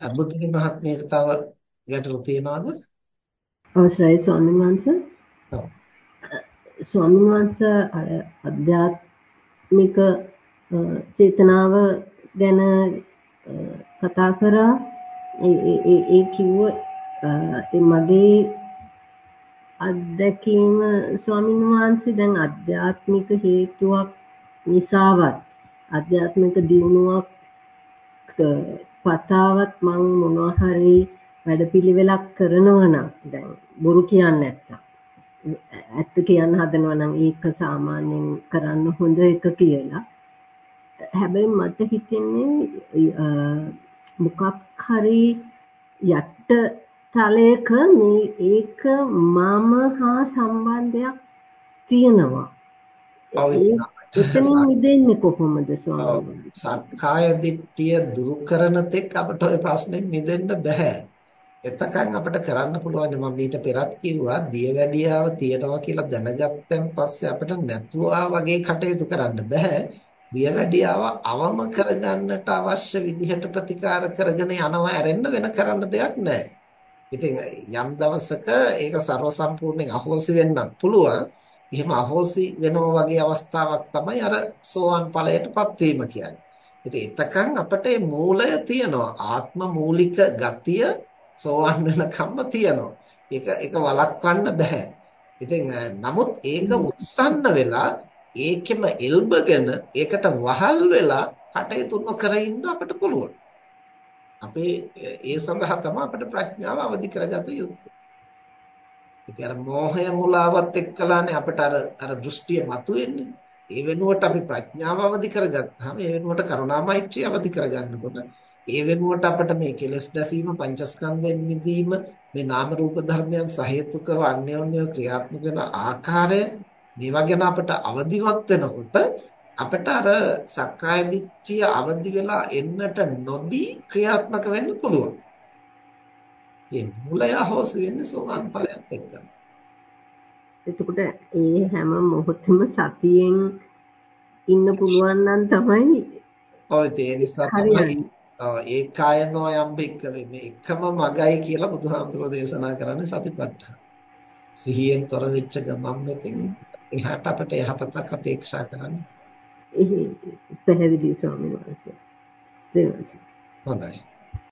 බුද්ධිනි මහත්මියට තව ගැටලු තියනවාද? අවසරයි ස්වාමීන් වහන්සේ. ඔව්. ස්වාමීන් වහන්සේ අධ්‍යාත්මික චේතනාව ගැන කතා කරා ඒ ඒ කිව්ව මගේ අත්දැකීම ස්වාමීන් වහන්සේ දැන් අධ්‍යාත්මික හේතුවක් නිසාවත් අධ්‍යාත්මික දියුණුවක් පතාවත් මං මොනවා හරි වැඩපිළිවෙලක් කරනවා නම් දැන් බොරු කියන්නේ නැත්තම් ඇත්ත කියන්න හදනවා නම් ඒක සාමාන්‍යයෙන් කරන්න හොඳ එක කියලා. හැබැයි මට හිතෙන්නේ මොකක් හරි යට තලයක මේ ඒක මම හා සම්බන්ධයක් තියෙනවා. එතනින් මිදෙන්නේ කොහොමද ස්වාමීනි? සක්කාය දිට්ඨිය දුරු කරන තෙක් අපට ওই ප්‍රශ්නේ මිදෙන්න බෑ. එතකන් අපිට කරන්න පුළුවන් මම ඊට පෙරත් කිව්වා දියවැඩියාව තියනවා කියලා දැනගත්තන් පස්සේ අපිට නැතුවා වගේ කටයුතු කරන්න බෑ. දියවැඩියාව අවම කරගන්නට අවශ්‍ය විදිහට ප්‍රතිකාර කරගෙන යනවා ඇරෙන්න වෙන කරන්න දෙයක් නැහැ. ඉතින් යම් දවසක ඒක ਸਰව සම්පූර්ණයෙන් අහෝසි වෙන්නත් පුළුවන්. එහෙම අහෝසි වෙනවා වගේ අවස්ථාවක් තමයි අර සෝවන් ඵලයටපත් වීම කියන්නේ. ඉතින් එතකන් අපිට මේ මූලය තියෙනවා. ආත්ම මූලික ගතිය සෝවන් වෙනකම්ම තියෙනවා. ඒක ඒක වළක්වන්න බෑ. ඉතින් නමුත් ඒක උත්සන්න වෙලා ඒකෙම එල්බගෙන ඒකට වහල් වෙලා කටයුතු නොකර ඉන්න අපිට පුළුවන්. අපේ ඒ සඳහා තමයි අපිට ප්‍රඥාව අවදි කරගත යුත්තේ. ඉතින් අර මෝහය මුලාවත් එක්කලානේ අපිට අර අර දෘෂ්ටිය මතුවෙන්නේ. ඒ වෙනුවට අපි ප්‍රඥාව අවදි කරගත්තාම ඒ වෙනුවට කරුණා මෛත්‍රිය අවදි කරගන්නකොට ඒ වෙනුවට අපිට මේ කෙලෙස් දැසීම පංචස්කන්ධයෙන් මිදීම මේ නාම රූප ධර්මයන් සහේතුකව අන්‍යෝන්‍යව ක්‍රියාත්මක වෙන ආකාරය මේවා ගැන අපිට අවදිවත් වෙනකොට අපිට අර සක්කාය දිට්ඨිය අවදි වෙලා එන්නට නොදී ක්‍රියාත්මක වෙන්න පුළුවන්. ඒ මුලය හොස් වෙන්නේ සෝවාන් ඵලයත් එක්ක. එතකොට ඒ හැම මොහොතෙම සතියෙන් ඉන්න පුළුවන් නම් තමයි ඔය ඒ නිසා තමයි ඒ කායනෝ යම් බික්කවේ මේ එකම මගයි කියලා බුදුහාමුදුරෝ දේශනා කරන්නේ සතිපට්ඨාන. සිහියෙන් තොර වෙච්ච ගමන් මෙතෙන් එහාට අපිට යහපතක් අපේක්ෂා කරන්න. එහේ පැහැදිලි ස්වාමීන් වහන්සේ. හොඳයි.